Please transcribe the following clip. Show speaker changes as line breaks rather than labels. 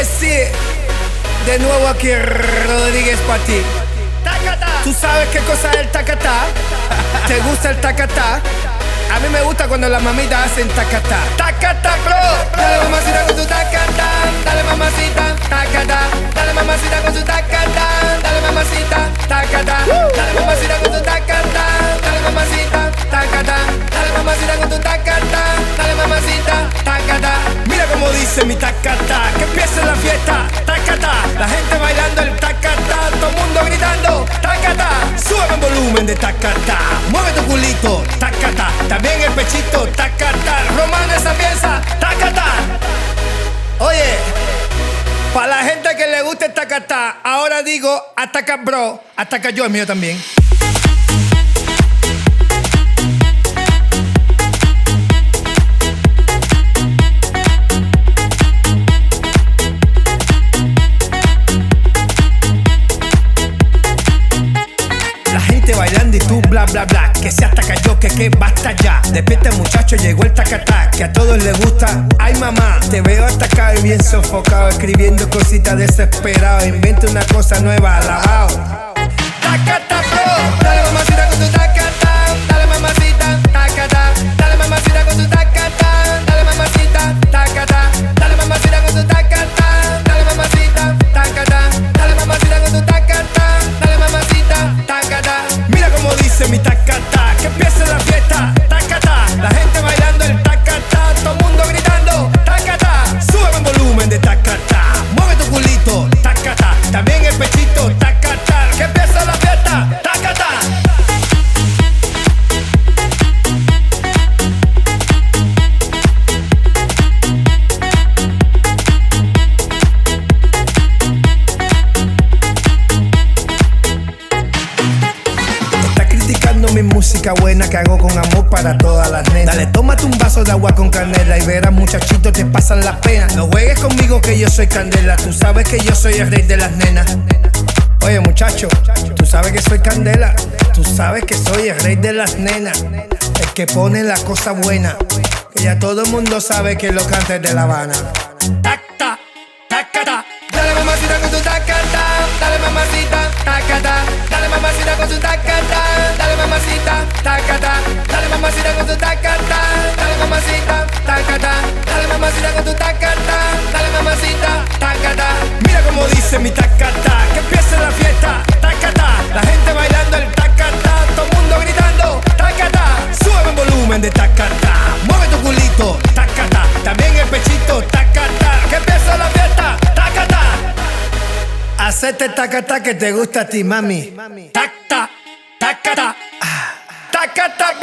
que sí. De nuevo aquí Rodríguez para ti. ¿Tú sabes qué cosa es el tacatá? ¿Te gusta el tacatá? A mí me gusta cuando las mamitas hacen tacatá. Tacatá, bro. Dale mamacita con tu tacatá. Dale mamacita, Dice mi tacatá. Que empiece la fiesta, tacatá. La gente bailando el tacatá. Todo el mundo gritando, tacatá. Sube el volumen de tacatá. Mueve tu culito, tacatá. También el pechito, tacatá. Romano esa pieza, tacatá. Oye, para la gente que le guste tacatá, ahora digo ataca bro, ataca yo, el mío también. Y tú bla bla bla. Que se ataca yo, que que basta ya. Despierta muchacho, llegó el tacatá Que a todos les gusta. Ay mamá, te veo atacado y bien sofocado Escribiendo cositas desesperado Inventa una cosa nueva, alabao. Tacata dice mi tacata buena que hago con amor para todas las nenas. Dale, tómate un vaso de agua con canela y verás, muchachito, te pasan las penas. No juegues conmigo que yo soy candela. Tú sabes que yo soy el rey de las nenas. Oye, muchacho, tú sabes que soy candela. Tú sabes que soy el rey de las nenas. El que pone la cosa buena. Que ya todo el mundo sabe que lo canta es de La Habana. Mi tacata. Que empiece la fiesta, tacata. La gente bailando el tacata. Todo el mundo gritando, tacata. Sube el volumen de tacata. Mueve tu culito, tacata. También el pechito, tacata. Que empiece la fiesta, tacata. Hacete tacata que te gusta a ti, mami. Tacta, tacata. Ah, Tacata,